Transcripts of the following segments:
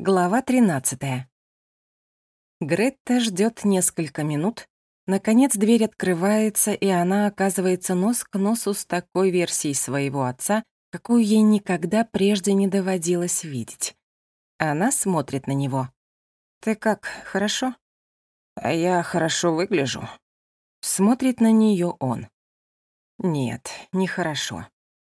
Глава 13. Гретта ждет несколько минут. Наконец дверь открывается, и она оказывается нос к носу с такой версией своего отца, какую ей никогда прежде не доводилось видеть. Она смотрит на него. «Ты как, хорошо?» «А я хорошо выгляжу». Смотрит на нее он. Нет, нехорошо.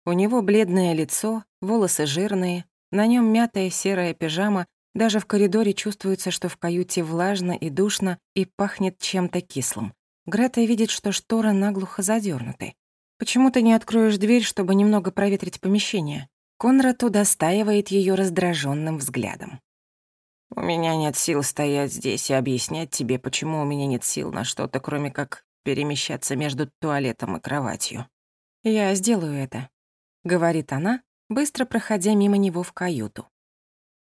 У него бледное лицо, волосы жирные, на нем мятая серая пижама, даже в коридоре чувствуется, что в каюте влажно и душно и пахнет чем-то кислым. Грета видит, что шторы наглухо задернуты. «Почему ты не откроешь дверь, чтобы немного проветрить помещение?» Конрад удостаивает ее раздраженным взглядом. «У меня нет сил стоять здесь и объяснять тебе, почему у меня нет сил на что-то, кроме как перемещаться между туалетом и кроватью. Я сделаю это», — говорит она, быстро проходя мимо него в каюту.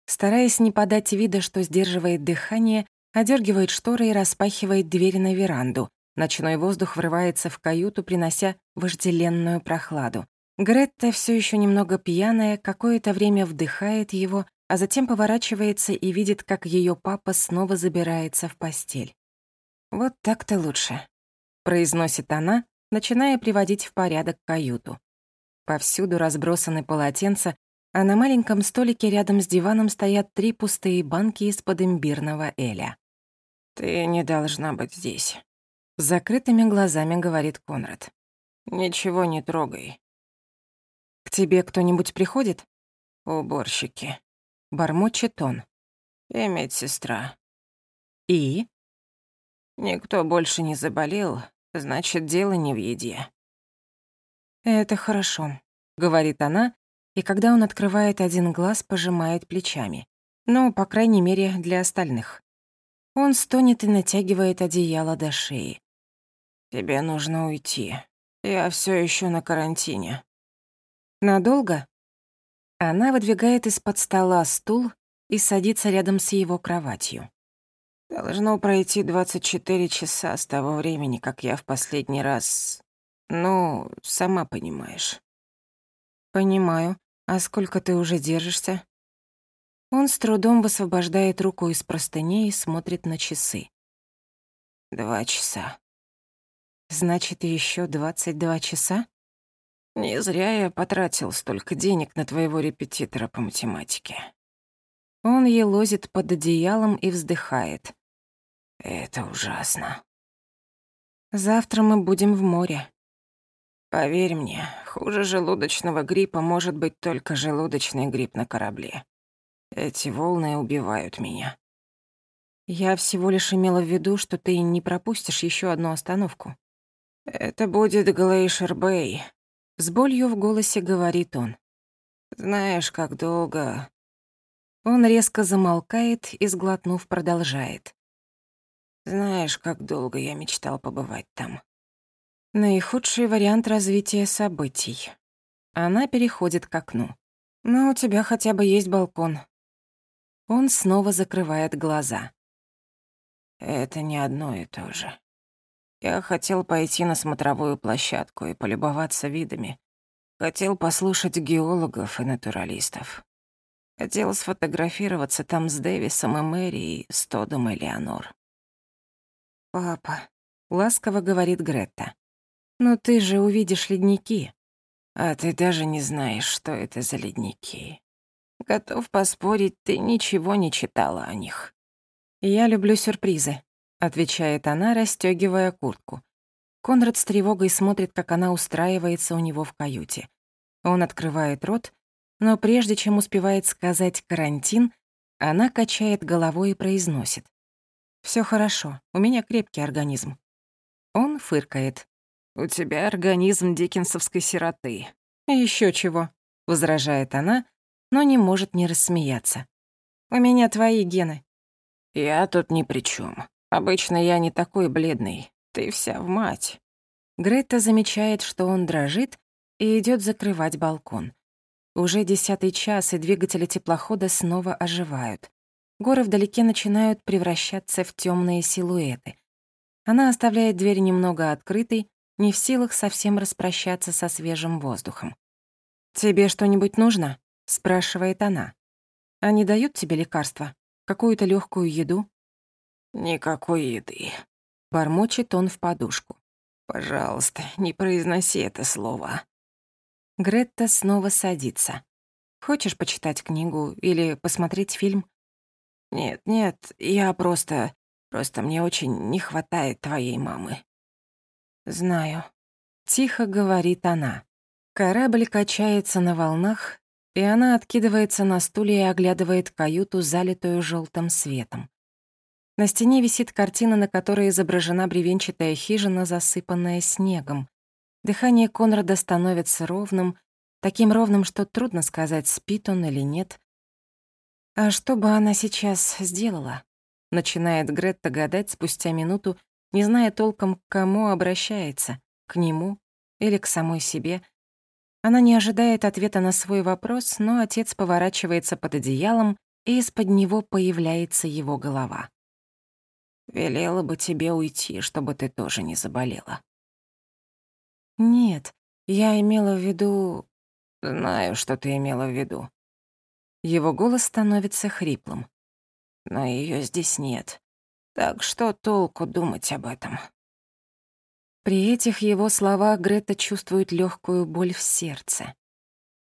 Стараясь не подать вида, что сдерживает дыхание, одергивает шторы и распахивает дверь на веранду. Ночной воздух врывается в каюту, принося вожделенную прохладу. Гретта, все еще немного пьяная, какое-то время вдыхает его, а затем поворачивается и видит, как ее папа снова забирается в постель. «Вот так-то лучше», — произносит она, начиная приводить в порядок каюту. Повсюду разбросаны полотенца, а на маленьком столике рядом с диваном стоят три пустые банки из-под имбирного эля. «Ты не должна быть здесь», — закрытыми глазами говорит Конрад. «Ничего не трогай». «К тебе кто-нибудь приходит?» «Уборщики», — бормочет он. «И медсестра». «И?» «Никто больше не заболел, значит, дело не в еде». «Это хорошо», — говорит она, и когда он открывает один глаз, пожимает плечами. Ну, по крайней мере, для остальных. Он стонет и натягивает одеяло до шеи. «Тебе нужно уйти. Я все еще на карантине». «Надолго?» Она выдвигает из-под стола стул и садится рядом с его кроватью. «Должно пройти 24 часа с того времени, как я в последний раз ну, сама понимаешь. Понимаю. А сколько ты уже держишься? Он с трудом высвобождает руку из простыней и смотрит на часы. Два часа. Значит, еще двадцать два часа? Не зря я потратил столько денег на твоего репетитора по математике. Он елозит под одеялом и вздыхает. Это ужасно. Завтра мы будем в море. Поверь мне, хуже желудочного гриппа может быть только желудочный грипп на корабле. Эти волны убивают меня. Я всего лишь имела в виду, что ты не пропустишь еще одну остановку. Это будет Глейшер Бэй. С болью в голосе говорит он. Знаешь, как долго... Он резко замолкает и, сглотнув, продолжает. Знаешь, как долго я мечтал побывать там. Наихудший вариант развития событий. Она переходит к окну. Но у тебя хотя бы есть балкон. Он снова закрывает глаза. Это не одно и то же. Я хотел пойти на смотровую площадку и полюбоваться видами. Хотел послушать геологов и натуралистов. Хотел сфотографироваться там с Дэвисом и Мэри и с Тодом и Леонор. «Папа», — ласково говорит Гретта, но ты же увидишь ледники. А ты даже не знаешь, что это за ледники. Готов поспорить, ты ничего не читала о них. Я люблю сюрпризы, отвечает она, расстёгивая куртку. Конрад с тревогой смотрит, как она устраивается у него в каюте. Он открывает рот, но прежде чем успевает сказать «карантин», она качает головой и произносит. «Всё хорошо, у меня крепкий организм». Он фыркает. «У тебя организм диккенсовской сироты». Еще чего», — возражает она, но не может не рассмеяться. «У меня твои гены». «Я тут ни при чем. Обычно я не такой бледный. Ты вся в мать». Грета замечает, что он дрожит, и идет закрывать балкон. Уже десятый час, и двигатели теплохода снова оживают. Горы вдалеке начинают превращаться в темные силуэты. Она оставляет дверь немного открытой, не в силах совсем распрощаться со свежим воздухом. «Тебе что-нибудь нужно?» — спрашивает она. Они дают тебе лекарства? Какую-то легкую еду?» «Никакой еды», — бормочет он в подушку. «Пожалуйста, не произноси это слово». Гретта снова садится. «Хочешь почитать книгу или посмотреть фильм?» «Нет, нет, я просто... Просто мне очень не хватает твоей мамы». «Знаю», — тихо говорит она. Корабль качается на волнах, и она откидывается на стуле и оглядывает каюту, залитую желтым светом. На стене висит картина, на которой изображена бревенчатая хижина, засыпанная снегом. Дыхание Конрада становится ровным, таким ровным, что трудно сказать, спит он или нет. «А что бы она сейчас сделала?» — начинает Гретта гадать спустя минуту, не зная толком, к кому обращается, к нему или к самой себе — она не ожидает ответа на свой вопрос, но отец поворачивается под одеялом, и из-под него появляется его голова. «Велела бы тебе уйти, чтобы ты тоже не заболела». «Нет, я имела в виду...» «Знаю, что ты имела в виду». Его голос становится хриплым. «Но ее здесь нет. Так что толку думать об этом?» При этих его словах Грета чувствует легкую боль в сердце.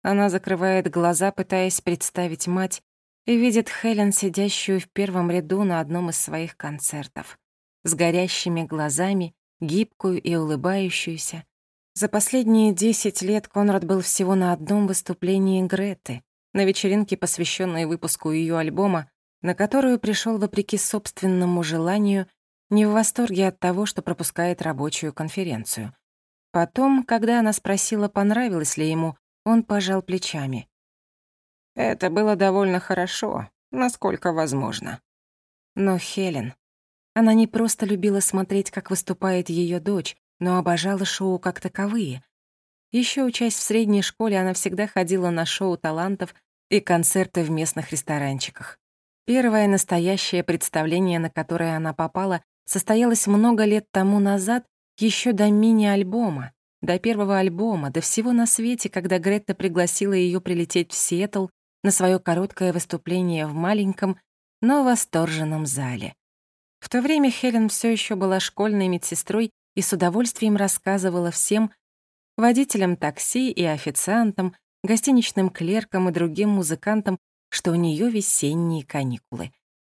Она закрывает глаза, пытаясь представить мать, и видит Хелен, сидящую в первом ряду на одном из своих концертов, с горящими глазами, гибкую и улыбающуюся. За последние десять лет Конрад был всего на одном выступлении Греты, на вечеринке, посвященной выпуску ее альбома, на которую пришел вопреки собственному желанию не в восторге от того, что пропускает рабочую конференцию. Потом, когда она спросила, понравилось ли ему, он пожал плечами. «Это было довольно хорошо, насколько возможно». Но Хелен... Она не просто любила смотреть, как выступает ее дочь, но обожала шоу как таковые. Еще учась в средней школе, она всегда ходила на шоу талантов и концерты в местных ресторанчиках. Первое настоящее представление, на которое она попала, состоялась много лет тому назад, еще до мини-альбома, до первого альбома, до всего на свете, когда Гретта пригласила ее прилететь в Сиэтл на свое короткое выступление в маленьком, но восторженном зале. В то время Хелен все еще была школьной медсестрой и с удовольствием рассказывала всем, водителям такси и официантам, гостиничным клеркам и другим музыкантам, что у нее весенние каникулы.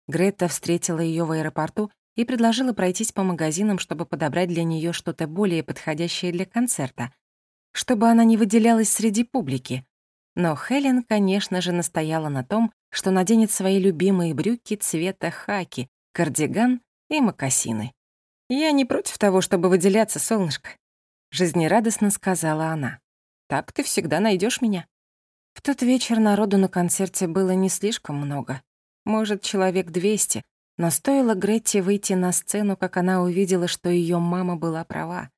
Гретта встретила ее в аэропорту и предложила пройтись по магазинам, чтобы подобрать для нее что-то более подходящее для концерта, чтобы она не выделялась среди публики. Но Хелен, конечно же, настояла на том, что наденет свои любимые брюки цвета хаки, кардиган и мокасины. «Я не против того, чтобы выделяться, солнышко», — жизнерадостно сказала она. «Так ты всегда найдешь меня». В тот вечер народу на концерте было не слишком много. Может, человек двести, но стоило Гретте выйти на сцену, как она увидела, что ее мама была права.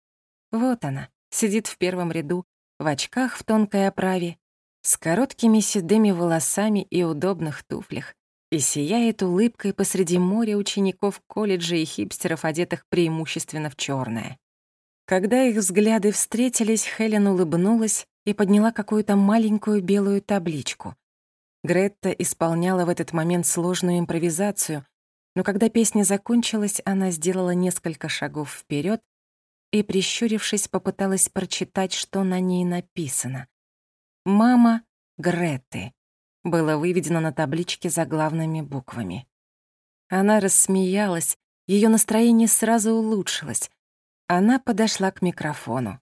Вот она, сидит в первом ряду, в очках в тонкой оправе, с короткими седыми волосами и удобных туфлях, и сияет улыбкой посреди моря учеников колледжа и хипстеров, одетых преимущественно в черное. Когда их взгляды встретились, Хелен улыбнулась и подняла какую-то маленькую белую табличку. Гретта исполняла в этот момент сложную импровизацию, но когда песня закончилась, она сделала несколько шагов вперед и, прищурившись, попыталась прочитать, что на ней написано. «Мама Греты» было выведено на табличке заглавными буквами. Она рассмеялась, ее настроение сразу улучшилось. Она подошла к микрофону.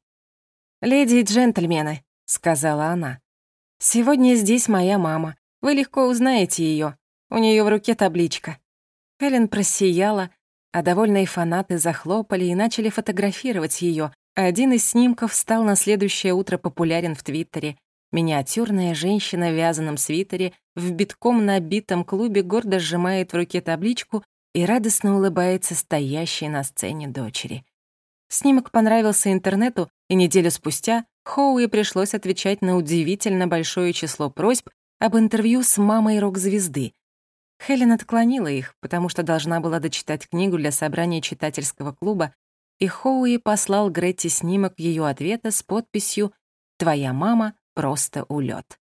«Леди и джентльмены», — сказала она, — «сегодня здесь моя мама. Вы легко узнаете ее. У нее в руке табличка. Хелен просияла, а довольные фанаты захлопали и начали фотографировать ее. Один из снимков стал на следующее утро популярен в Твиттере. Миниатюрная женщина в вязаном свитере в битком набитом клубе гордо сжимает в руке табличку и радостно улыбается стоящей на сцене дочери. Снимок понравился интернету, и неделю спустя Хоуи пришлось отвечать на удивительно большое число просьб об интервью с мамой рок-звезды, Хелен отклонила их, потому что должна была дочитать книгу для собрания читательского клуба, и Хоуи послал Гретти снимок ее ответа с подписью «Твоя мама просто улет».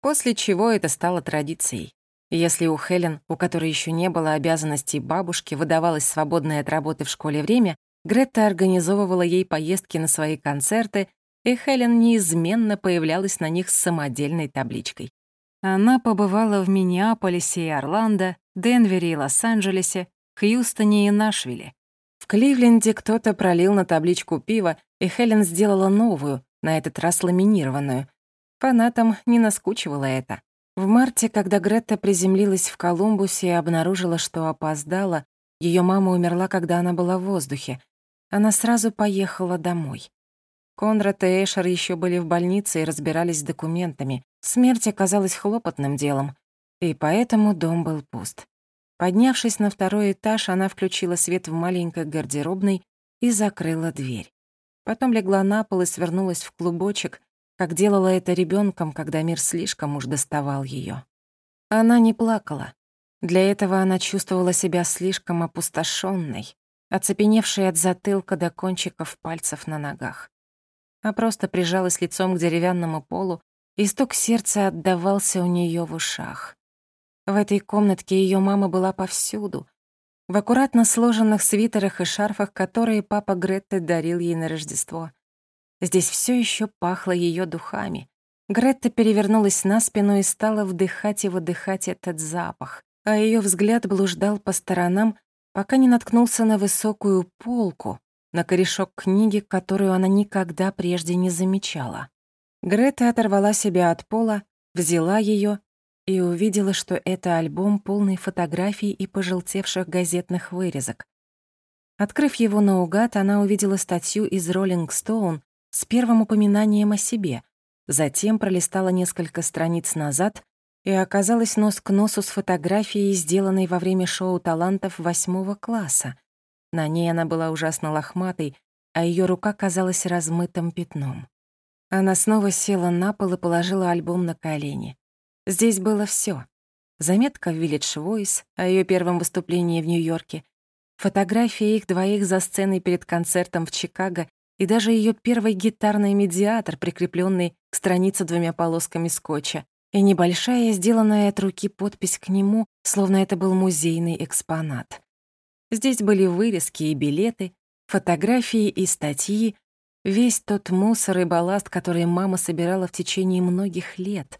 После чего это стало традицией. Если у Хелен, у которой еще не было обязанностей бабушки, выдавалось свободное от работы в школе время, Гретта организовывала ей поездки на свои концерты, и Хелен неизменно появлялась на них с самодельной табличкой. Она побывала в Миннеаполисе и Орландо, Денвере и Лос-Анджелесе, Хьюстоне и Нашвилле. В Кливленде кто-то пролил на табличку пива, и Хелен сделала новую, на этот раз ламинированную. Фанатам не наскучивало это. В марте, когда Гретта приземлилась в Колумбусе и обнаружила, что опоздала, ее мама умерла, когда она была в воздухе. Она сразу поехала домой. Конрад и Эшер еще были в больнице и разбирались с документами. Смерть оказалась хлопотным делом, и поэтому дом был пуст. Поднявшись на второй этаж, она включила свет в маленькой гардеробной и закрыла дверь. Потом легла на пол и свернулась в клубочек, как делала это ребенком, когда мир слишком уж доставал ее. Она не плакала. Для этого она чувствовала себя слишком опустошенной, оцепеневшей от затылка до кончиков пальцев на ногах. А просто прижалась лицом к деревянному полу, и стук сердца отдавался у нее в ушах. В этой комнатке ее мама была повсюду, в аккуратно сложенных свитерах и шарфах, которые папа Гретты дарил ей на Рождество. Здесь все еще пахло ее духами. Гретта перевернулась на спину и стала вдыхать и выдыхать этот запах, а ее взгляд блуждал по сторонам, пока не наткнулся на высокую полку, на корешок книги, которую она никогда прежде не замечала. Грета оторвала себя от пола, взяла ее и увидела, что это альбом полный фотографий и пожелтевших газетных вырезок. Открыв его наугад, она увидела статью из Rolling Stone с первым упоминанием о себе, затем пролистала несколько страниц назад и оказалась нос к носу с фотографией, сделанной во время шоу талантов восьмого класса. На ней она была ужасно лохматой, а ее рука казалась размытым пятном. Она снова села на пол и положила альбом на колени. Здесь было все: Заметка в Village Voice о ее первом выступлении в Нью-Йорке, фотография их двоих за сценой перед концертом в Чикаго и даже ее первый гитарный медиатор, прикрепленный к странице двумя полосками скотча, и небольшая, сделанная от руки подпись к нему, словно это был музейный экспонат. Здесь были вырезки и билеты, фотографии и статьи, весь тот мусор и балласт, который мама собирала в течение многих лет.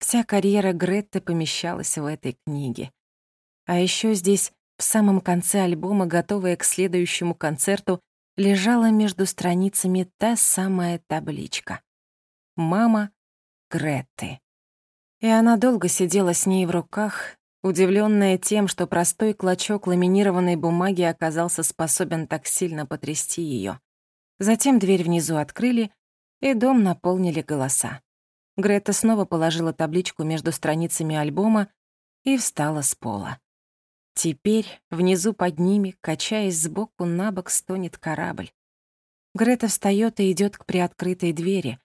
Вся карьера Гретты помещалась в этой книге. А еще здесь, в самом конце альбома, готовая к следующему концерту, лежала между страницами та самая табличка. «Мама Гретты». И она долго сидела с ней в руках, удивленная тем, что простой клочок ламинированной бумаги оказался способен так сильно потрясти ее. Затем дверь внизу открыли, и дом наполнили голоса. Грета снова положила табличку между страницами альбома и встала с пола. Теперь внизу под ними, качаясь сбоку на бок, стонет корабль. Грета встаёт и идёт к приоткрытой двери.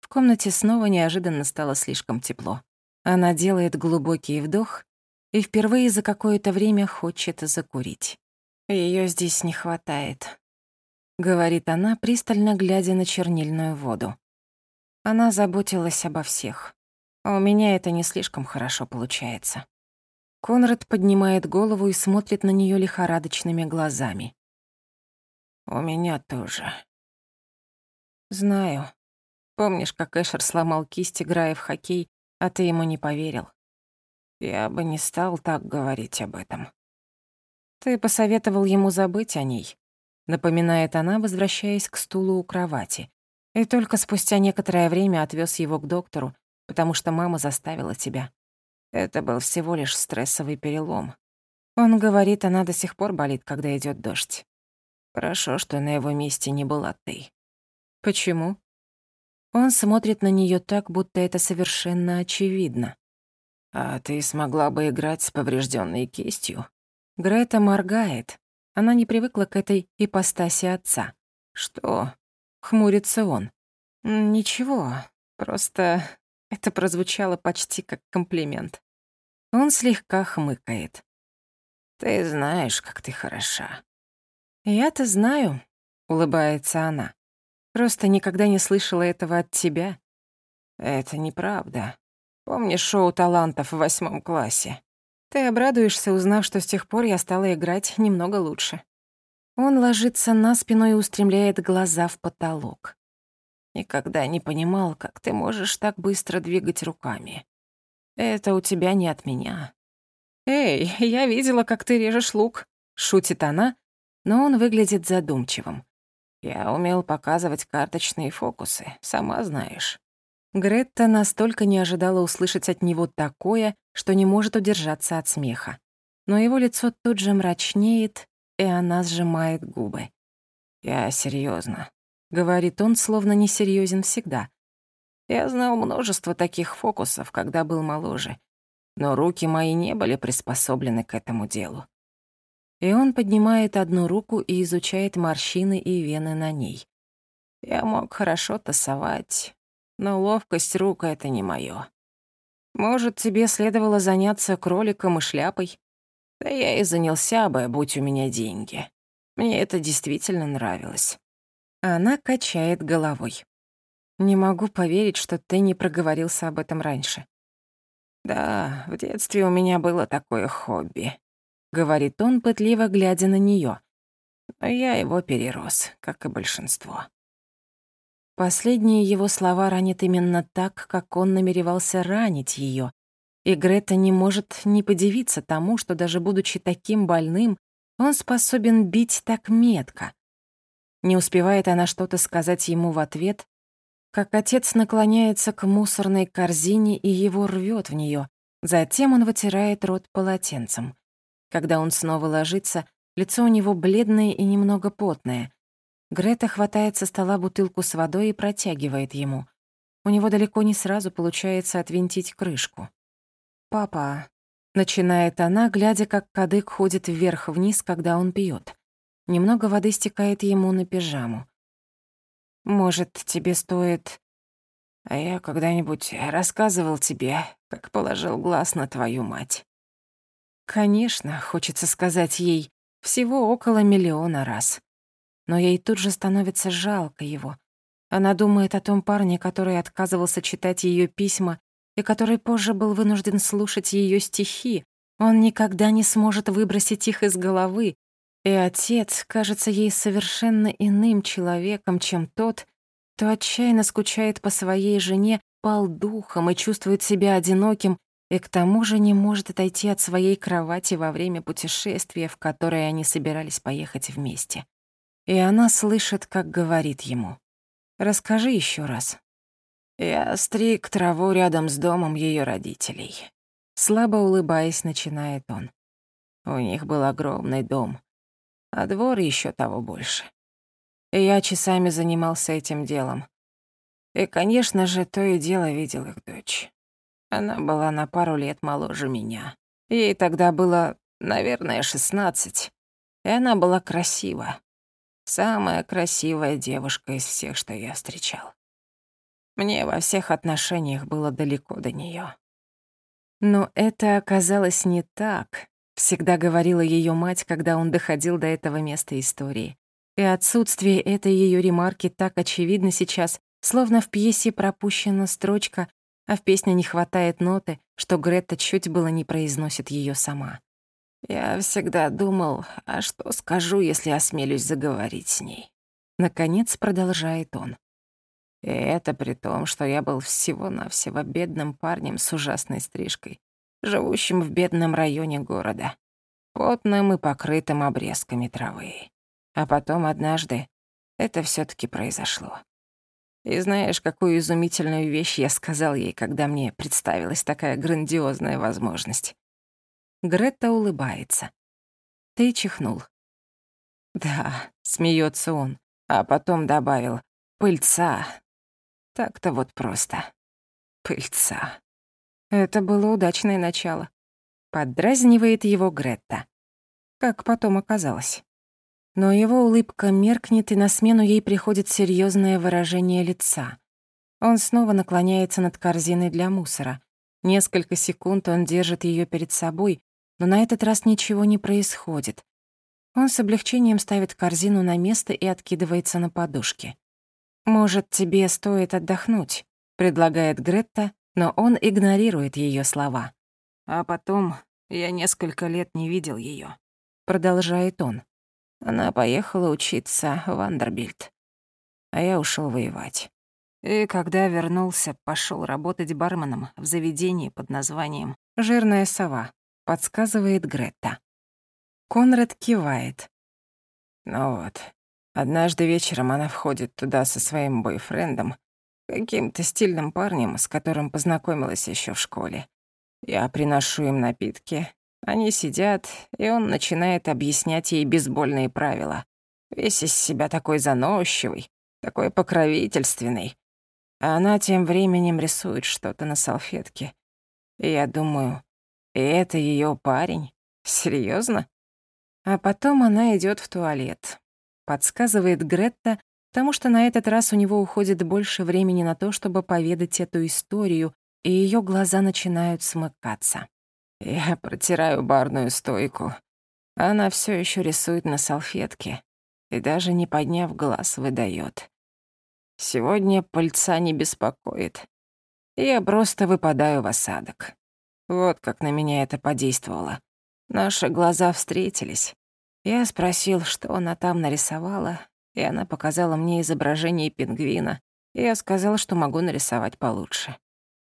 В комнате снова неожиданно стало слишком тепло. Она делает глубокий вдох и впервые за какое-то время хочет закурить. Её здесь не хватает», — говорит она, пристально глядя на чернильную воду. Она заботилась обо всех. У меня это не слишком хорошо получается. Конрад поднимает голову и смотрит на нее лихорадочными глазами. «У меня тоже». «Знаю. Помнишь, как Эшер сломал кисть, играя в хоккей, а ты ему не поверил? Я бы не стал так говорить об этом». «Ты посоветовал ему забыть о ней», — напоминает она, возвращаясь к стулу у кровати. «И только спустя некоторое время отвез его к доктору, потому что мама заставила тебя. Это был всего лишь стрессовый перелом. Он говорит, она до сих пор болит, когда идет дождь. Хорошо, что на его месте не была ты. Почему? Он смотрит на нее так, будто это совершенно очевидно. А ты смогла бы играть с поврежденной кистью? Грета моргает. Она не привыкла к этой ипостаси отца. Что? Хмурится он. Ничего, просто это прозвучало почти как комплимент. Он слегка хмыкает. «Ты знаешь, как ты хороша». «Я-то знаю», — улыбается она. «Просто никогда не слышала этого от тебя». «Это неправда. Помнишь шоу талантов в восьмом классе? Ты обрадуешься, узнав, что с тех пор я стала играть немного лучше. Он ложится на спину и устремляет глаза в потолок. Никогда не понимал, как ты можешь так быстро двигать руками. Это у тебя не от меня. «Эй, я видела, как ты режешь лук», — шутит она, но он выглядит задумчивым. Я умел показывать карточные фокусы, сама знаешь. Гретта настолько не ожидала услышать от него такое, что не может удержаться от смеха. Но его лицо тут же мрачнеет, и она сжимает губы. «Я серьезно, говорит он, словно несерьезен всегда. «Я знал множество таких фокусов, когда был моложе, но руки мои не были приспособлены к этому делу». И он поднимает одну руку и изучает морщины и вены на ней. «Я мог хорошо тасовать, но ловкость рук — это не моё. Может, тебе следовало заняться кроликом и шляпой? Да я и занялся бы, будь у меня деньги. Мне это действительно нравилось. Она качает головой. Не могу поверить, что ты не проговорился об этом раньше. Да, в детстве у меня было такое хобби, говорит он, пытливо глядя на неё. Но я его перерос, как и большинство. Последние его слова ранят именно так, как он намеревался ранить ее. И Грета не может не подивиться тому, что даже будучи таким больным, он способен бить так метко. Не успевает она что-то сказать ему в ответ, как отец наклоняется к мусорной корзине и его рвет в нее. Затем он вытирает рот полотенцем. Когда он снова ложится, лицо у него бледное и немного потное. Грета хватает со стола бутылку с водой и протягивает ему. У него далеко не сразу получается отвинтить крышку. «Папа», — начинает она, глядя, как кадык ходит вверх-вниз, когда он пьет. Немного воды стекает ему на пижаму. «Может, тебе стоит...» «А я когда-нибудь рассказывал тебе, как положил глаз на твою мать?» Конечно, хочется сказать ей, всего около миллиона раз но ей тут же становится жалко его. Она думает о том парне, который отказывался читать ее письма и который позже был вынужден слушать ее стихи. Он никогда не сможет выбросить их из головы, и отец кажется ей совершенно иным человеком, чем тот, кто отчаянно скучает по своей жене, пал духом и чувствует себя одиноким, и к тому же не может отойти от своей кровати во время путешествия, в которое они собирались поехать вместе. И она слышит, как говорит ему. «Расскажи еще раз». Я стриг траву рядом с домом ее родителей. Слабо улыбаясь, начинает он. У них был огромный дом, а двор еще того больше. И я часами занимался этим делом. И, конечно же, то и дело видел их дочь. Она была на пару лет моложе меня. Ей тогда было, наверное, шестнадцать. И она была красива. Самая красивая девушка из всех, что я встречал. Мне во всех отношениях было далеко до неё. Но это оказалось не так, всегда говорила её мать, когда он доходил до этого места истории. И отсутствие этой её ремарки так очевидно сейчас, словно в пьесе пропущена строчка, а в песне не хватает ноты, что Гретта чуть было не произносит её сама. Я всегда думал, а что скажу, если осмелюсь заговорить с ней? Наконец продолжает он. И это при том, что я был всего-навсего бедным парнем с ужасной стрижкой, живущим в бедном районе города, потным и покрытым обрезками травы. А потом однажды это все таки произошло. И знаешь, какую изумительную вещь я сказал ей, когда мне представилась такая грандиозная возможность? Гретта улыбается. Ты чихнул. Да, смеется он, а потом добавил «пыльца». Так-то вот просто. Пыльца. Это было удачное начало. Поддразнивает его Гретта. Как потом оказалось. Но его улыбка меркнет, и на смену ей приходит серьезное выражение лица. Он снова наклоняется над корзиной для мусора. Несколько секунд он держит ее перед собой, но на этот раз ничего не происходит. Он с облегчением ставит корзину на место и откидывается на подушке. «Может, тебе стоит отдохнуть?» — предлагает Гретта, но он игнорирует ее слова. А потом я несколько лет не видел ее. Продолжает он. Она поехала учиться в Вандербильт, а я ушел воевать. И когда вернулся, пошел работать барменом в заведении под названием «Жирная сова», подсказывает Гретта. Конрад кивает. Ну вот, однажды вечером она входит туда со своим бойфрендом, каким-то стильным парнем, с которым познакомилась еще в школе. Я приношу им напитки, они сидят, и он начинает объяснять ей бейсбольные правила. Весь из себя такой заносчивый, такой покровительственный. А она тем временем рисует что-то на салфетке. И я думаю, и это ее парень? Серьезно? А потом она идет в туалет. Подсказывает Гретта, потому что на этот раз у него уходит больше времени на то, чтобы поведать эту историю, и ее глаза начинают смыкаться. Я протираю барную стойку. Она все еще рисует на салфетке и даже не подняв глаз выдает. Сегодня пыльца не беспокоит. Я просто выпадаю в осадок. Вот как на меня это подействовало. Наши глаза встретились. Я спросил, что она там нарисовала, и она показала мне изображение пингвина, я сказал, что могу нарисовать получше.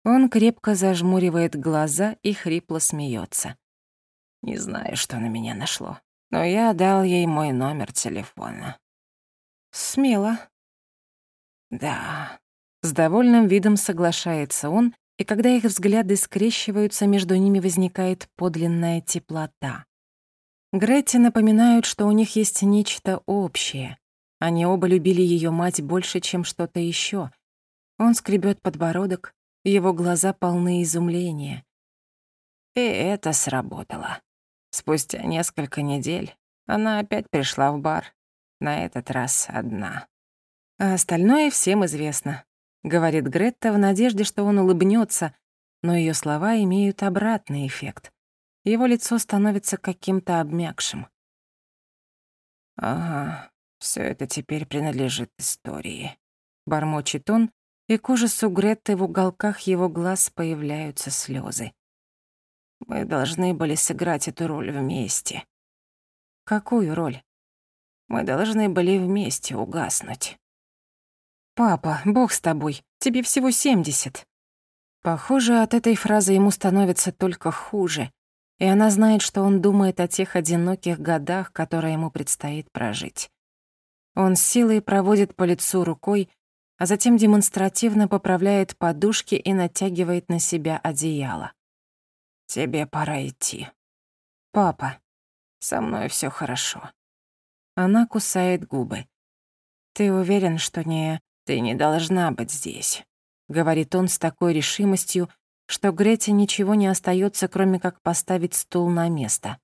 Он крепко зажмуривает глаза и хрипло смеется. Не знаю, что на меня нашло, но я дал ей мой номер телефона. Смело, да. С довольным видом соглашается он, и когда их взгляды скрещиваются, между ними возникает подлинная теплота. Гретти напоминают, что у них есть нечто общее. Они оба любили ее мать больше, чем что-то еще. Он скребет подбородок, его глаза полны изумления. И это сработало. Спустя несколько недель она опять пришла в бар, на этот раз одна. А остальное всем известно, говорит Гретта в надежде, что он улыбнется, но ее слова имеют обратный эффект. Его лицо становится каким-то обмякшим. Ага, все это теперь принадлежит истории. Бормочет он, и к ужасу Гретты в уголках его глаз появляются слезы. Мы должны были сыграть эту роль вместе. Какую роль? Мы должны были вместе угаснуть. «Папа, бог с тобой, тебе всего семьдесят». Похоже, от этой фразы ему становится только хуже, и она знает, что он думает о тех одиноких годах, которые ему предстоит прожить. Он с силой проводит по лицу рукой, а затем демонстративно поправляет подушки и натягивает на себя одеяло. «Тебе пора идти». «Папа, со мной все хорошо». Она кусает губы. «Ты уверен, что не...» «Ты не должна быть здесь», — говорит он с такой решимостью, что Грете ничего не остается, кроме как поставить стул на место.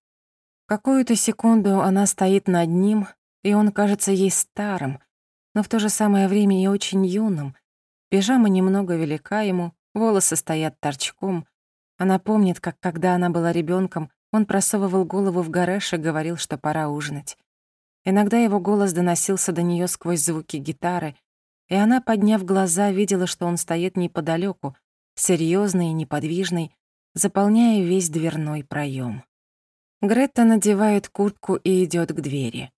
Какую-то секунду она стоит над ним, и он кажется ей старым, но в то же самое время и очень юным. Пижама немного велика ему, волосы стоят торчком. Она помнит, как когда она была ребенком, он просовывал голову в гараж и говорил, что пора ужинать. Иногда его голос доносился до нее сквозь звуки гитары, и она, подняв глаза, видела, что он стоит неподалеку, серьезный и неподвижный, заполняя весь дверной проем. Гретта надевает куртку и идет к двери.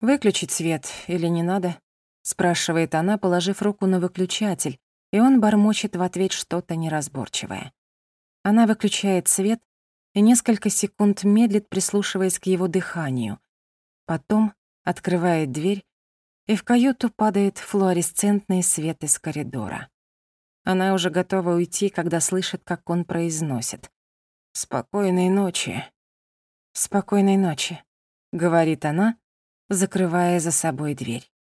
«Выключить свет или не надо?» — спрашивает она, положив руку на выключатель, и он бормочет в ответ что-то неразборчивое. Она выключает свет и несколько секунд медлит, прислушиваясь к его дыханию. Потом открывает дверь и в каюту падает флуоресцентный свет из коридора. Она уже готова уйти, когда слышит, как он произносит. «Спокойной ночи». «Спокойной ночи», — говорит она, закрывая за собой дверь.